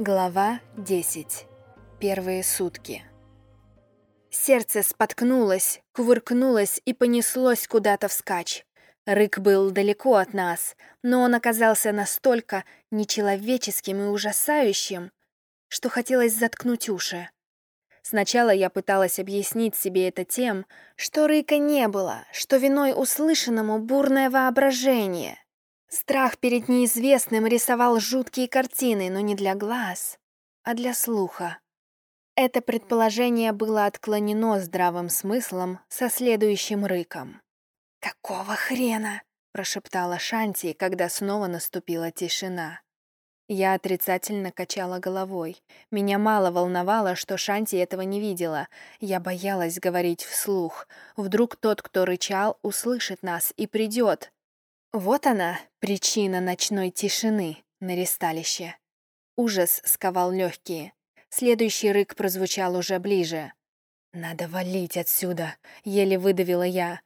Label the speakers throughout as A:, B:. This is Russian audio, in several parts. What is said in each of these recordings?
A: Глава 10. Первые сутки. Сердце споткнулось, кувыркнулось и понеслось куда-то вскачь. Рык был далеко от нас, но он оказался настолько нечеловеческим и ужасающим, что хотелось заткнуть уши. Сначала я пыталась объяснить себе это тем, что рыка не было, что виной услышанному бурное воображение — Страх перед неизвестным рисовал жуткие картины, но не для глаз, а для слуха. Это предположение было отклонено здравым смыслом со следующим рыком. «Какого хрена?» — прошептала Шанти, когда снова наступила тишина. Я отрицательно качала головой. Меня мало волновало, что Шанти этого не видела. Я боялась говорить вслух. Вдруг тот, кто рычал, услышит нас и придет. Вот она, причина ночной тишины на ресталище. Ужас сковал легкие. Следующий рык прозвучал уже ближе. «Надо валить отсюда», — еле выдавила я.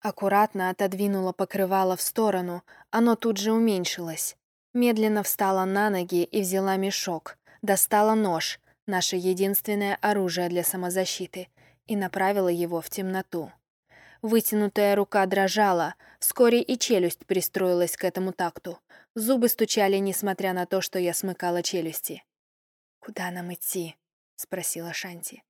A: Аккуратно отодвинула покрывало в сторону, оно тут же уменьшилось. Медленно встала на ноги и взяла мешок, достала нож, наше единственное оружие для самозащиты, и направила его в темноту. Вытянутая рука дрожала, вскоре и челюсть пристроилась к этому такту. Зубы стучали, несмотря на то, что я смыкала челюсти. «Куда нам идти?» — спросила Шанти.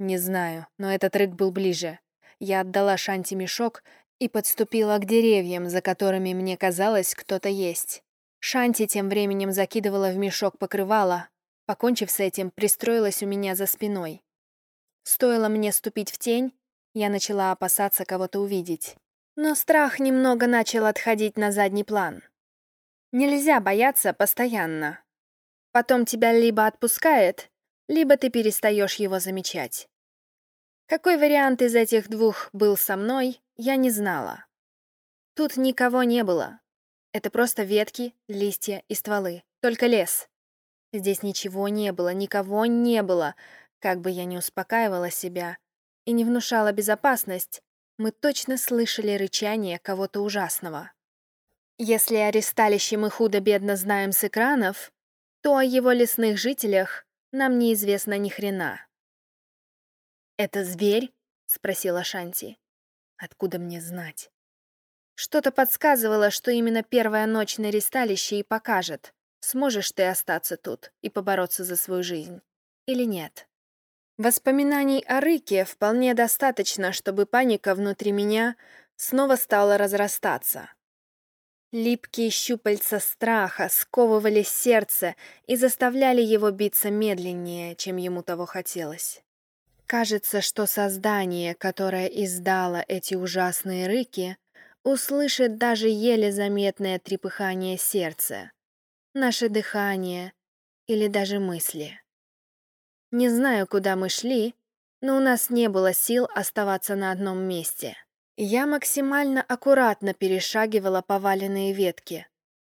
A: «Не знаю, но этот рык был ближе. Я отдала Шанти мешок и подступила к деревьям, за которыми мне казалось, кто-то есть. Шанти тем временем закидывала в мешок покрывало, покончив с этим, пристроилась у меня за спиной. Стоило мне ступить в тень, я начала опасаться кого-то увидеть. Но страх немного начал отходить на задний план. Нельзя бояться постоянно. Потом тебя либо отпускает, либо ты перестаешь его замечать. Какой вариант из этих двух был со мной, я не знала. Тут никого не было. Это просто ветки, листья и стволы. Только лес. Здесь ничего не было, никого не было. Как бы я ни успокаивала себя, и не внушала безопасность, мы точно слышали рычание кого-то ужасного. Если о мы худо-бедно знаем с экранов, то о его лесных жителях нам неизвестно ни хрена. «Это зверь?» — спросила Шанти. «Откуда мне знать?» Что-то подсказывало, что именно первая ночь на ресталище и покажет, сможешь ты остаться тут и побороться за свою жизнь или нет. Воспоминаний о Рыке вполне достаточно, чтобы паника внутри меня снова стала разрастаться. Липкие щупальца страха сковывали сердце и заставляли его биться медленнее, чем ему того хотелось. Кажется, что создание, которое издало эти ужасные рыки, услышит даже еле заметное трепыхание сердца, наше дыхание или даже мысли. Не знаю, куда мы шли, но у нас не было сил оставаться на одном месте. Я максимально аккуратно перешагивала поваленные ветки,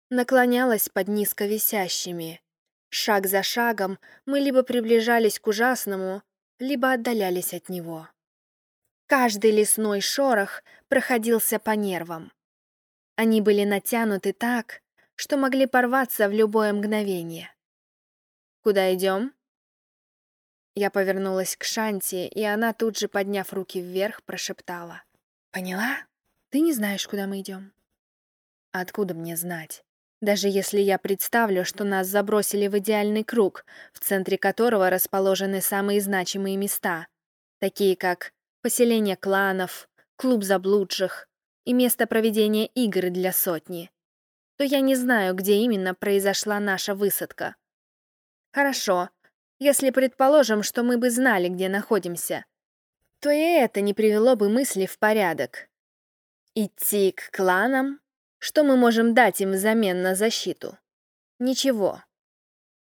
A: наклонялась под низко висящими. Шаг за шагом мы либо приближались к ужасному, либо отдалялись от него. Каждый лесной шорох проходился по нервам. Они были натянуты так, что могли порваться в любое мгновение. «Куда идем?» Я повернулась к Шанти, и она тут же, подняв руки вверх, прошептала. «Поняла? Ты не знаешь, куда мы идем?» «Откуда мне знать? Даже если я представлю, что нас забросили в идеальный круг, в центре которого расположены самые значимые места, такие как поселение кланов, клуб заблудших и место проведения игр для сотни, то я не знаю, где именно произошла наша высадка. Хорошо, если предположим, что мы бы знали, где находимся, то и это не привело бы мысли в порядок. Идти к кланам? Что мы можем дать им взамен на защиту? Ничего.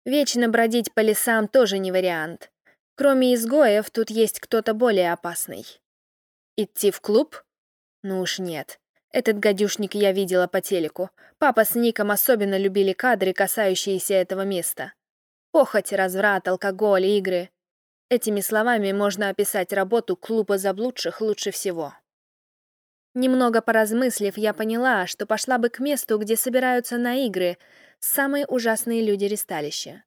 A: Вечно бродить по лесам тоже не вариант. Кроме изгоев, тут есть кто-то более опасный. Идти в клуб? Ну уж нет. Этот гадюшник я видела по телеку. Папа с Ником особенно любили кадры, касающиеся этого места. Похоть, разврат, алкоголь, игры. Этими словами можно описать работу клуба заблудших лучше всего. Немного поразмыслив, я поняла, что пошла бы к месту, где собираются на игры самые ужасные люди ресталища.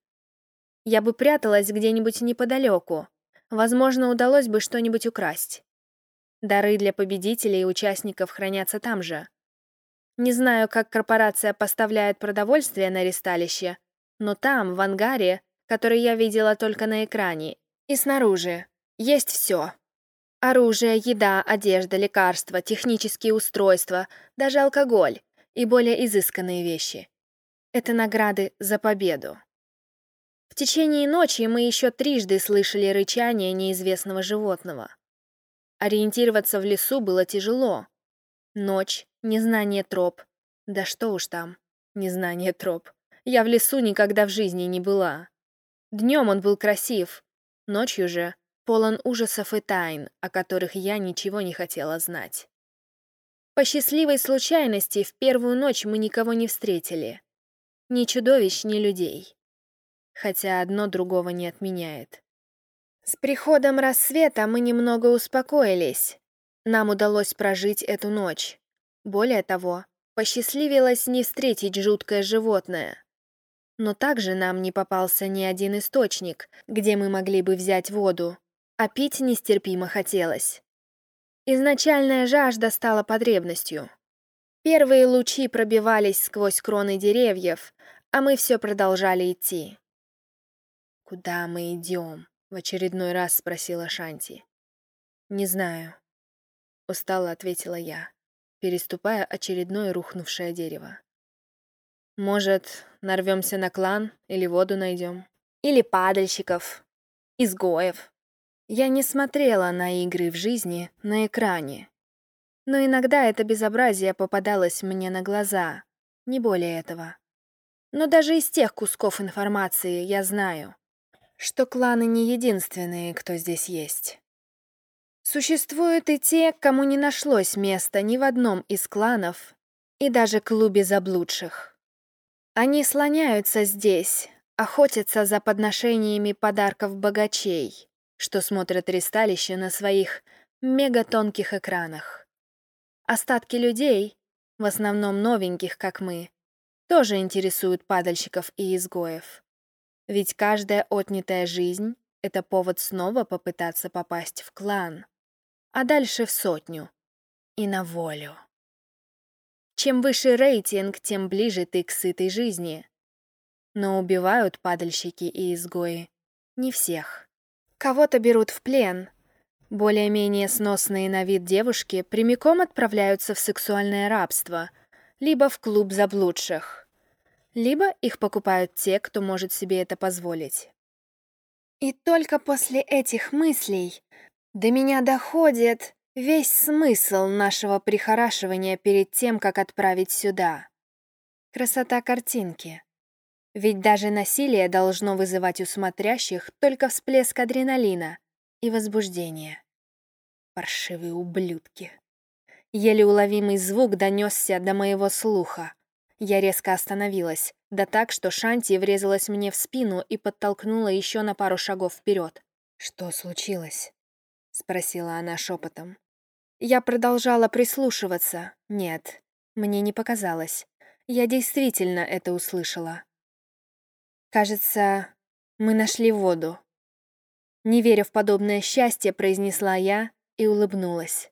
A: Я бы пряталась где-нибудь неподалеку. Возможно, удалось бы что-нибудь украсть. Дары для победителей и участников хранятся там же. Не знаю, как корпорация поставляет продовольствие на ресталище, но там, в ангаре, который я видела только на экране, и снаружи, есть все. Оружие, еда, одежда, лекарства, технические устройства, даже алкоголь и более изысканные вещи. Это награды за победу. В течение ночи мы еще трижды слышали рычание неизвестного животного. Ориентироваться в лесу было тяжело. Ночь, незнание троп. Да что уж там, незнание троп. Я в лесу никогда в жизни не была. Днем он был красив, ночью же полон ужасов и тайн, о которых я ничего не хотела знать. По счастливой случайности в первую ночь мы никого не встретили. Ни чудовищ, ни людей. Хотя одно другого не отменяет. С приходом рассвета мы немного успокоились. Нам удалось прожить эту ночь. Более того, посчастливилось не встретить жуткое животное. Но также нам не попался ни один источник, где мы могли бы взять воду, а пить нестерпимо хотелось. Изначальная жажда стала потребностью. Первые лучи пробивались сквозь кроны деревьев, а мы все продолжали идти. «Куда мы идем?» — в очередной раз спросила Шанти. «Не знаю», — устало ответила я, переступая очередное рухнувшее дерево. «Может, нарвемся на клан или воду найдем? Или падальщиков, изгоев?» Я не смотрела на игры в жизни на экране. Но иногда это безобразие попадалось мне на глаза, не более этого. Но даже из тех кусков информации я знаю, что кланы не единственные, кто здесь есть. Существуют и те, кому не нашлось места ни в одном из кланов и даже клубе заблудших. Они слоняются здесь, охотятся за подношениями подарков богачей, что смотрят ресталище на своих мегатонких экранах. Остатки людей, в основном новеньких, как мы, тоже интересуют падальщиков и изгоев. Ведь каждая отнятая жизнь — это повод снова попытаться попасть в клан, а дальше в сотню и на волю. Чем выше рейтинг, тем ближе ты к сытой жизни. Но убивают падальщики и изгои не всех. Кого-то берут в плен. Более-менее сносные на вид девушки прямиком отправляются в сексуальное рабство, либо в клуб заблудших. Либо их покупают те, кто может себе это позволить. И только после этих мыслей до меня доходит весь смысл нашего прихорашивания перед тем, как отправить сюда. Красота картинки. Ведь даже насилие должно вызывать у смотрящих только всплеск адреналина и возбуждения. Паршивые ублюдки. Еле уловимый звук донесся до моего слуха. Я резко остановилась, да так, что Шанти врезалась мне в спину и подтолкнула еще на пару шагов вперед. «Что случилось?» — спросила она шепотом. Я продолжала прислушиваться. Нет, мне не показалось. Я действительно это услышала. Кажется, мы нашли воду. Не веря в подобное счастье, произнесла я и улыбнулась.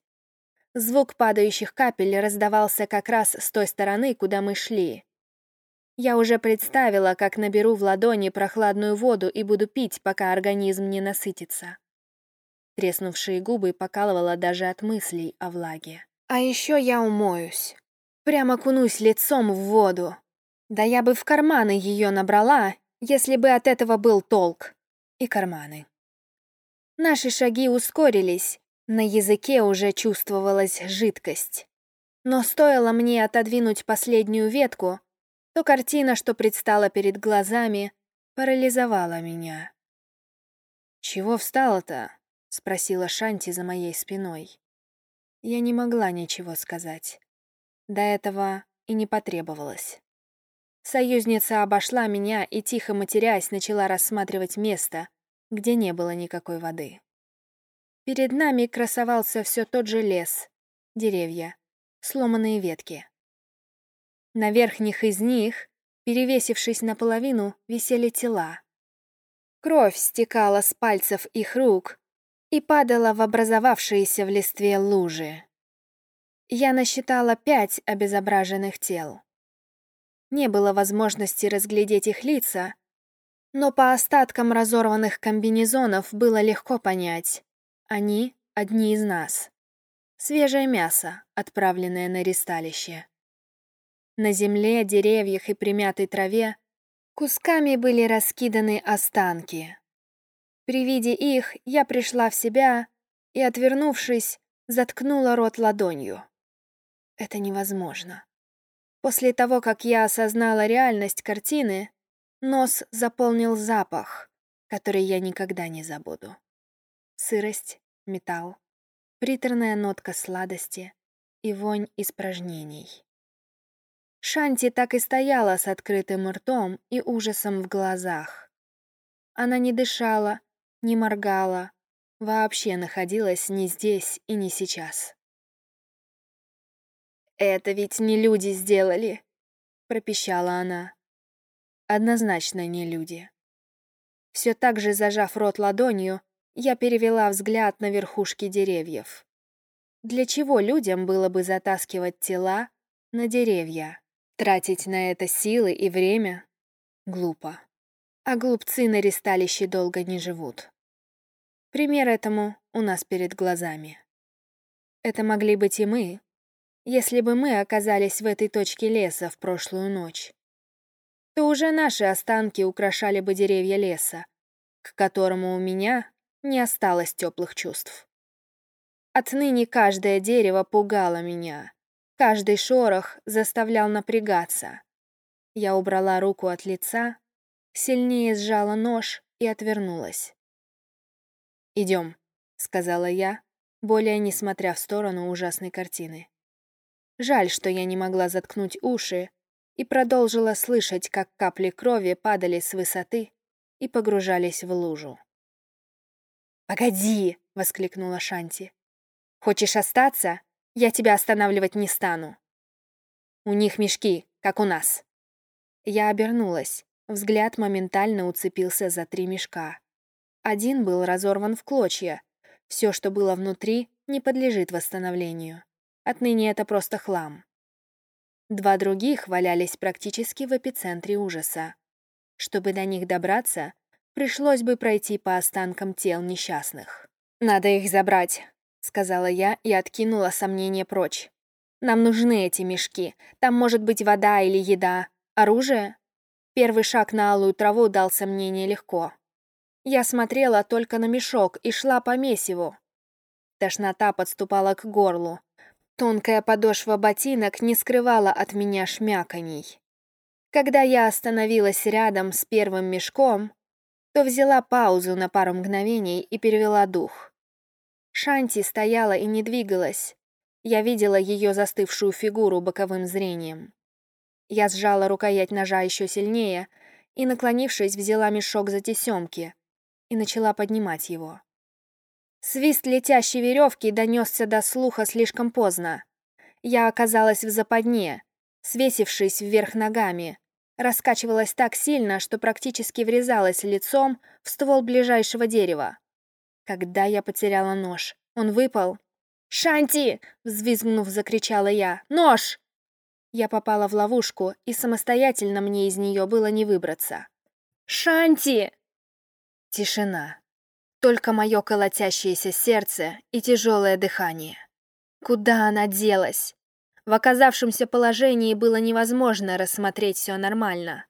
A: Звук падающих капель раздавался как раз с той стороны, куда мы шли. Я уже представила, как наберу в ладони прохладную воду и буду пить, пока организм не насытится. Треснувшие губы покалывала даже от мыслей о влаге. А еще я умоюсь. Прямо кунусь лицом в воду. Да я бы в карманы ее набрала если бы от этого был толк. И карманы. Наши шаги ускорились, на языке уже чувствовалась жидкость. Но стоило мне отодвинуть последнюю ветку, то картина, что предстала перед глазами, парализовала меня. «Чего встала-то?» — спросила Шанти за моей спиной. Я не могла ничего сказать. До этого и не потребовалось. Союзница обошла меня и, тихо матерясь, начала рассматривать место, где не было никакой воды. Перед нами красовался все тот же лес, деревья, сломанные ветки. На верхних из них, перевесившись наполовину, висели тела. Кровь стекала с пальцев их рук и падала в образовавшиеся в листве лужи. Я насчитала пять обезображенных тел. Не было возможности разглядеть их лица, но по остаткам разорванных комбинезонов было легко понять. Они — одни из нас. Свежее мясо, отправленное на ристалище. На земле, деревьях и примятой траве кусками были раскиданы останки. При виде их я пришла в себя и, отвернувшись, заткнула рот ладонью. Это невозможно. После того, как я осознала реальность картины, нос заполнил запах, который я никогда не забуду. Сырость, металл, приторная нотка сладости и вонь испражнений. Шанти так и стояла с открытым ртом и ужасом в глазах. Она не дышала, не моргала, вообще находилась не здесь и не сейчас. «Это ведь не люди сделали», — пропищала она. Однозначно не люди. Все так же зажав рот ладонью, я перевела взгляд на верхушки деревьев. Для чего людям было бы затаскивать тела на деревья? Тратить на это силы и время? Глупо. А глупцы на ристалище долго не живут. Пример этому у нас перед глазами. Это могли быть и мы, если бы мы оказались в этой точке леса в прошлую ночь. То уже наши останки украшали бы деревья леса, к которому у меня не осталось теплых чувств. Отныне каждое дерево пугало меня. Каждый шорох заставлял напрягаться. Я убрала руку от лица, сильнее сжала нож и отвернулась. «Идем», — сказала я, более не смотря в сторону ужасной картины. Жаль, что я не могла заткнуть уши и продолжила слышать, как капли крови падали с высоты и погружались в лужу. «Погоди!» — воскликнула Шанти. «Хочешь остаться? Я тебя останавливать не стану. У них мешки, как у нас». Я обернулась. Взгляд моментально уцепился за три мешка. Один был разорван в клочья. Все, что было внутри, не подлежит восстановлению. Отныне это просто хлам. Два других валялись практически в эпицентре ужаса. Чтобы до них добраться, пришлось бы пройти по останкам тел несчастных. «Надо их забрать», — сказала я и откинула сомнения прочь. «Нам нужны эти мешки. Там может быть вода или еда. Оружие?» Первый шаг на алую траву дал сомнение легко. Я смотрела только на мешок и шла по месиву. Тошнота подступала к горлу. Тонкая подошва ботинок не скрывала от меня шмяканий. Когда я остановилась рядом с первым мешком, то взяла паузу на пару мгновений и перевела дух. Шанти стояла и не двигалась. Я видела ее застывшую фигуру боковым зрением. Я сжала рукоять ножа еще сильнее и, наклонившись, взяла мешок за тесемки и начала поднимать его. Свист летящей веревки донесся до слуха слишком поздно. Я оказалась в западне, свесившись вверх ногами, раскачивалась так сильно, что практически врезалась лицом в ствол ближайшего дерева. Когда я потеряла нож, он выпал. «Шанти!» — взвизгнув, закричала я. «Нож!» Я попала в ловушку, и самостоятельно мне из нее было не выбраться. «Шанти!» Тишина. Только мое колотящееся сердце и тяжелое дыхание. Куда она делась? В оказавшемся положении было невозможно рассмотреть все нормально.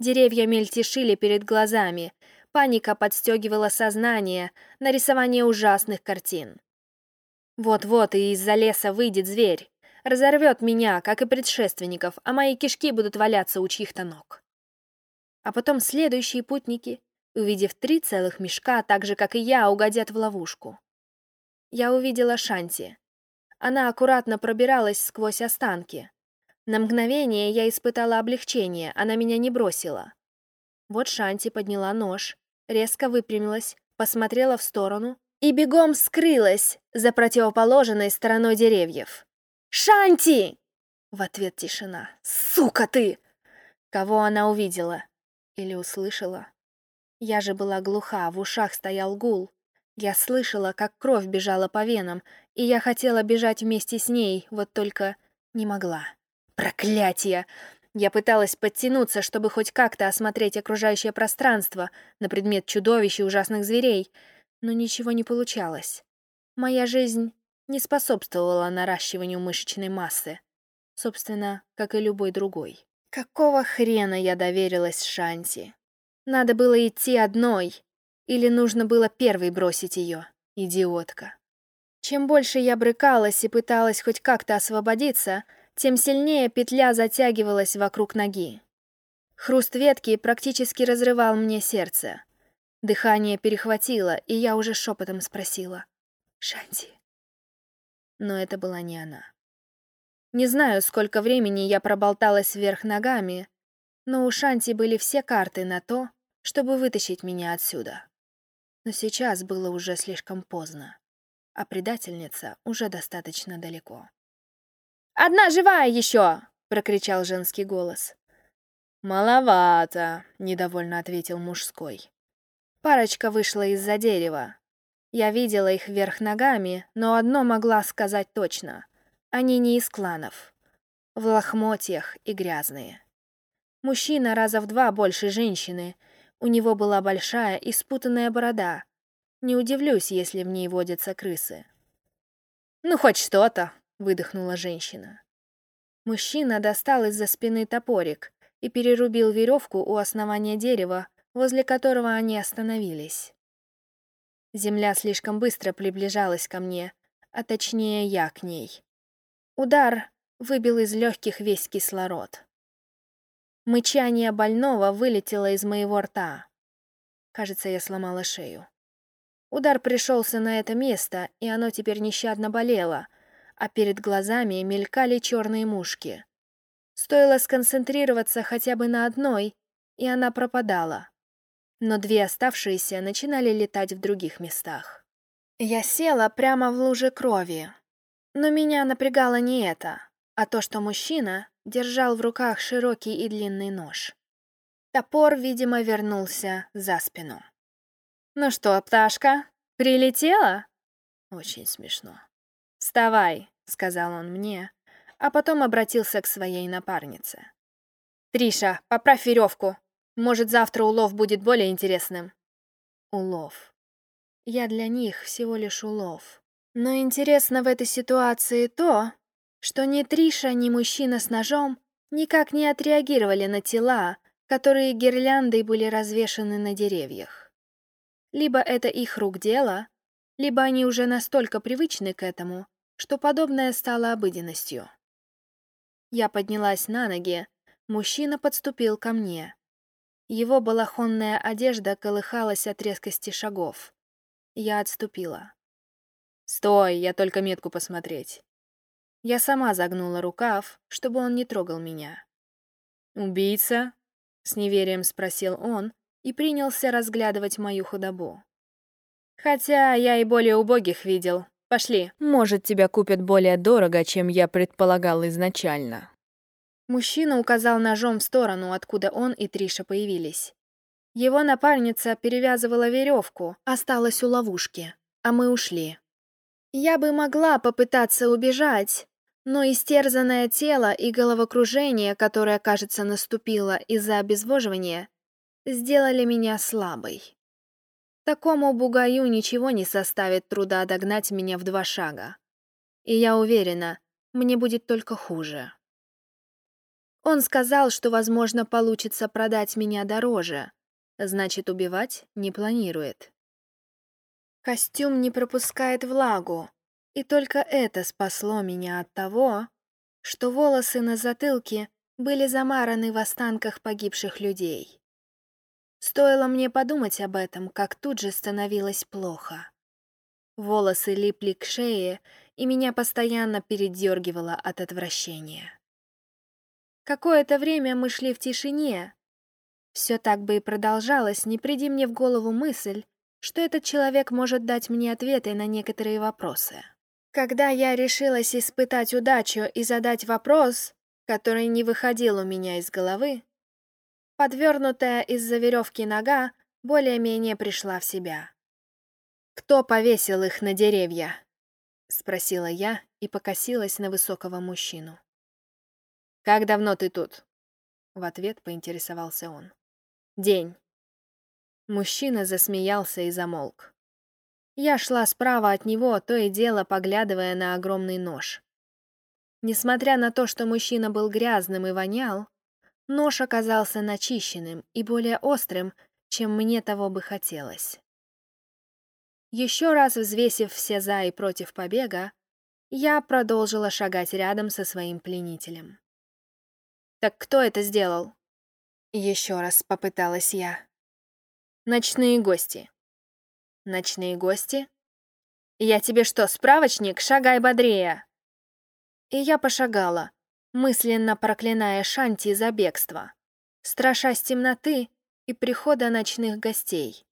A: Деревья мельтешили перед глазами, паника подстегивала сознание на рисование ужасных картин. Вот-вот и из-за леса выйдет зверь, разорвет меня, как и предшественников, а мои кишки будут валяться у чьих-то ног. А потом следующие путники увидев три целых мешка, так же, как и я, угодят в ловушку. Я увидела Шанти. Она аккуратно пробиралась сквозь останки. На мгновение я испытала облегчение, она меня не бросила. Вот Шанти подняла нож, резко выпрямилась, посмотрела в сторону и бегом скрылась за противоположной стороной деревьев. «Шанти!» В ответ тишина. «Сука ты!» Кого она увидела? Или услышала? Я же была глуха, в ушах стоял гул. Я слышала, как кровь бежала по венам, и я хотела бежать вместе с ней, вот только не могла. Проклятие! Я пыталась подтянуться, чтобы хоть как-то осмотреть окружающее пространство на предмет чудовищ и ужасных зверей, но ничего не получалось. Моя жизнь не способствовала наращиванию мышечной массы, собственно, как и любой другой. Какого хрена я доверилась Шанти? Надо было идти одной, или нужно было первой бросить ее, идиотка. Чем больше я брыкалась и пыталась хоть как-то освободиться, тем сильнее петля затягивалась вокруг ноги. Хруст ветки практически разрывал мне сердце. Дыхание перехватило, и я уже шепотом спросила. «Шанти?» Но это была не она. Не знаю, сколько времени я проболталась вверх ногами, но у Шанти были все карты на то, чтобы вытащить меня отсюда. Но сейчас было уже слишком поздно, а предательница уже достаточно далеко. «Одна живая еще!» — прокричал женский голос.
B: «Маловато», — недовольно ответил мужской.
A: Парочка вышла из-за дерева. Я видела их вверх ногами, но одно могла сказать точно. Они не из кланов. В лохмотьях и грязные. Мужчина раза в два больше женщины. У него была большая и спутанная борода. Не удивлюсь, если в ней водятся крысы.
B: «Ну, хоть что-то», выдохнула женщина.
A: Мужчина достал из-за спины топорик и перерубил веревку у основания дерева, возле которого они остановились. Земля слишком быстро приближалась ко мне, а точнее я к ней. Удар выбил из легких весь кислород. Мычание больного вылетело из моего рта. Кажется, я сломала шею. Удар пришелся на это место, и оно теперь нещадно болело, а перед глазами мелькали черные мушки. Стоило сконцентрироваться хотя бы на одной, и она пропадала. Но две оставшиеся начинали летать в других местах. Я села прямо в луже крови. Но меня напрягало не это, а то, что мужчина держал в руках широкий и длинный нож. Топор, видимо, вернулся за спину. «Ну что, пташка, прилетела?» Очень смешно. «Вставай, — сказал он мне, а потом обратился к своей напарнице. «Триша, поправь веревку. Может, завтра улов будет более интересным». Улов. Я для них всего лишь улов. Но интересно в этой ситуации то, что ни Триша, ни мужчина с ножом никак не отреагировали на тела, которые гирляндой были развешаны на деревьях. Либо это их рук дело, либо они уже настолько привычны к этому, что подобное стало обыденностью. Я поднялась на ноги, мужчина подступил ко мне. Его балахонная одежда колыхалась от резкости шагов. Я отступила. «Стой, я только метку посмотреть». Я сама загнула рукав, чтобы он не трогал меня. «Убийца?» — с неверием спросил он и принялся разглядывать мою худобу. «Хотя я и более убогих видел, Пошли.
B: Может, тебя купят более дорого, чем я предполагал изначально.
A: Мужчина указал ножом в сторону, откуда он и Триша появились. Его напарница перевязывала веревку, осталась у ловушки, а мы ушли. Я бы могла попытаться убежать, но истерзанное тело и головокружение, которое, кажется, наступило из-за обезвоживания, сделали меня слабой. Такому бугаю ничего не составит труда догнать меня в два шага. И я уверена, мне будет только хуже. Он сказал, что, возможно, получится продать меня дороже, значит, убивать не планирует. Костюм не пропускает влагу, и только это спасло меня от того, что волосы на затылке были замараны в останках погибших людей. Стоило мне подумать об этом, как тут же становилось плохо. Волосы липли к шее, и меня постоянно передергивало от отвращения. Какое-то время мы шли в тишине. Все так бы и продолжалось, не приди мне в голову мысль, что этот человек может дать мне ответы на некоторые вопросы. Когда я решилась испытать удачу и задать вопрос, который не выходил у меня из головы, Подвернутая из-за веревки нога более-менее пришла в себя. «Кто повесил их на деревья?» — спросила я и покосилась на высокого мужчину. «Как давно ты тут?» — в ответ поинтересовался он. «День». Мужчина засмеялся и замолк. Я шла справа от него, то и дело поглядывая на огромный нож. Несмотря на то, что мужчина был грязным и вонял, нож оказался начищенным и более острым, чем мне того бы хотелось. Еще раз взвесив все «за» и «против» побега, я продолжила шагать рядом со своим пленителем. «Так кто это сделал?» Еще раз попыталась я. «Ночные гости». «Ночные гости?» «Я тебе что, справочник? Шагай бодрее!» И я пошагала, мысленно проклиная Шанти за бегство, страшась темноты и прихода ночных гостей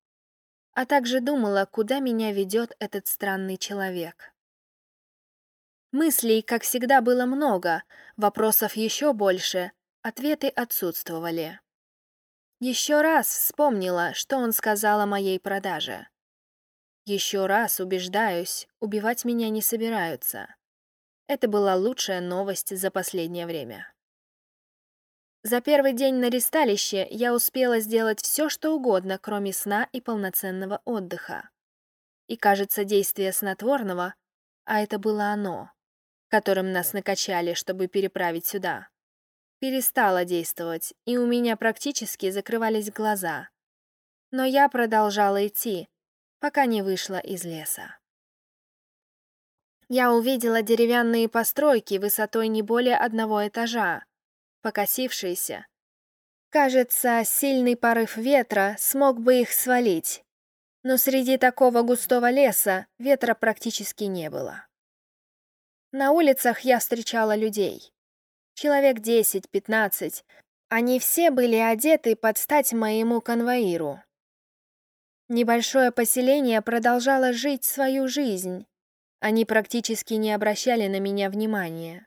A: а также думала, куда меня ведет этот странный человек. Мыслей, как всегда, было много, вопросов еще больше, ответы отсутствовали. Еще раз вспомнила, что он сказал о моей продаже. Еще раз убеждаюсь, убивать меня не собираются. Это была лучшая новость за последнее время. За первый день на ресталище я успела сделать все, что угодно, кроме сна и полноценного отдыха. И, кажется, действие снотворного, а это было оно, которым нас накачали, чтобы переправить сюда, перестало действовать, и у меня практически закрывались глаза. Но я продолжала идти, пока не вышла из леса. Я увидела деревянные постройки высотой не более одного этажа, покосившиеся. Кажется, сильный порыв ветра смог бы их свалить, но среди такого густого леса ветра практически не было. На улицах я встречала людей. Человек 10-15. Они все были одеты под стать моему конвоиру. Небольшое поселение продолжало жить свою жизнь. Они практически не обращали на меня внимания.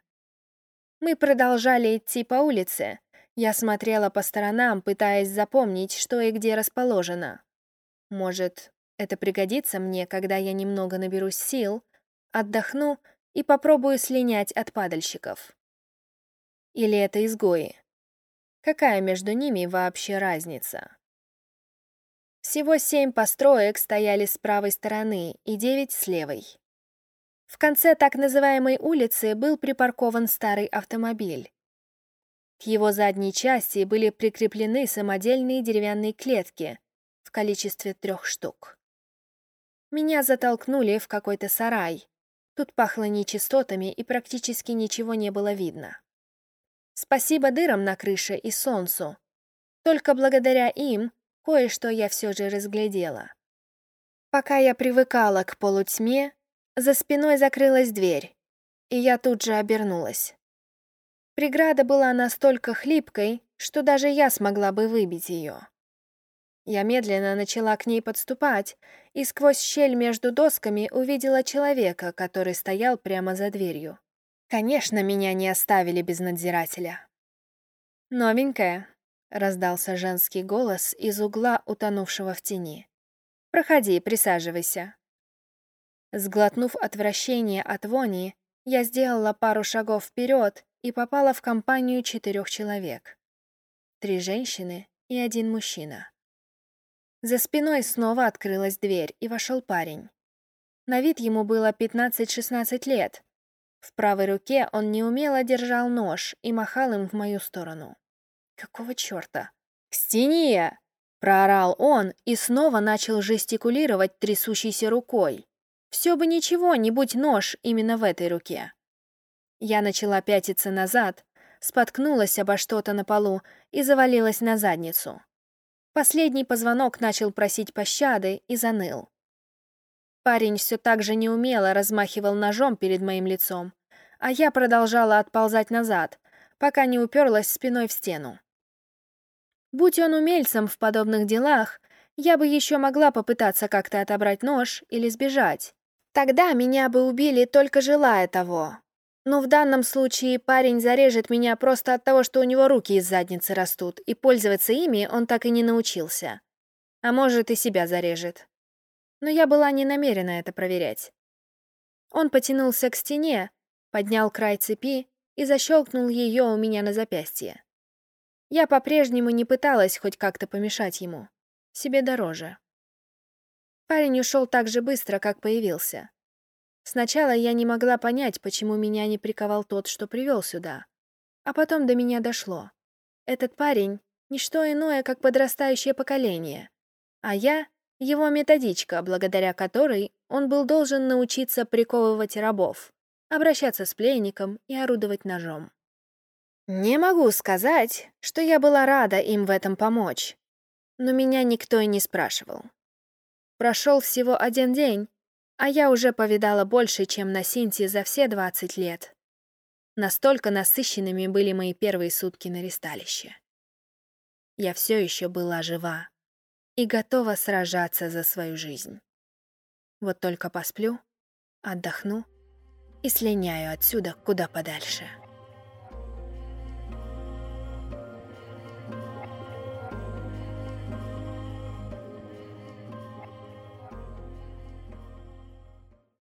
A: Мы продолжали идти по улице. Я смотрела по сторонам, пытаясь запомнить, что и где расположено. Может, это пригодится мне, когда я немного наберусь сил, отдохну и попробую слинять от падальщиков. Или это изгои? Какая между ними вообще разница? Всего семь построек стояли с правой стороны и девять с левой. В конце так называемой улицы был припаркован старый автомобиль. К его задней части были прикреплены самодельные деревянные клетки в количестве трех штук. Меня затолкнули в какой-то сарай. Тут пахло нечистотами и практически ничего не было видно. Спасибо дырам на крыше и солнцу. Только благодаря им кое-что я все же разглядела. Пока я привыкала к полутьме, за спиной закрылась дверь, и я тут же обернулась. Преграда была настолько хлипкой, что даже я смогла бы выбить ее. Я медленно начала к ней подступать, и сквозь щель между досками увидела человека, который стоял прямо за дверью. Конечно, меня не оставили без надзирателя. «Новенькая», — раздался женский голос из угла, утонувшего в тени. «Проходи, присаживайся». Сглотнув отвращение от вони, я сделала пару шагов вперед и попала в компанию четырех человек. Три женщины и один мужчина. За спиной снова открылась дверь, и вошел парень. На вид ему было 15-16 лет. В правой руке он неумело держал нож и махал им в мою сторону. Какого черта? «К стене!» — проорал он и снова начал жестикулировать трясущейся рукой. Все бы ничего, не будь нож именно в этой руке. Я начала пятиться назад, споткнулась обо что-то на полу и завалилась на задницу. Последний позвонок начал просить пощады и заныл. Парень все так же неумело размахивал ножом перед моим лицом, а я продолжала отползать назад, пока не уперлась спиной в стену. Будь он умельцем в подобных делах, я бы еще могла попытаться как-то отобрать нож или сбежать. Тогда меня бы убили, только желая того. Но в данном случае парень зарежет меня просто от того, что у него руки из задницы растут, и пользоваться ими он так и не научился. А может, и себя зарежет. Но я была не намерена это проверять. Он потянулся к стене, поднял край цепи и защелкнул ее у меня на запястье. Я по-прежнему не пыталась хоть как-то помешать ему. Себе дороже. Парень ушел так же быстро, как появился. Сначала я не могла понять, почему меня не приковал тот, что привел сюда. А потом до меня дошло. Этот парень — ничто иное, как подрастающее поколение. А я — его методичка, благодаря которой он был должен научиться приковывать рабов, обращаться с пленником и орудовать ножом. Не могу сказать, что я была рада им в этом помочь, но меня никто и не спрашивал. Прошел всего один день, а я уже повидала больше, чем на Синте за все 20 лет. Настолько насыщенными были мои первые сутки на ристалище. Я все еще была жива и готова сражаться за свою жизнь. Вот только посплю, отдохну и слиняю отсюда куда подальше.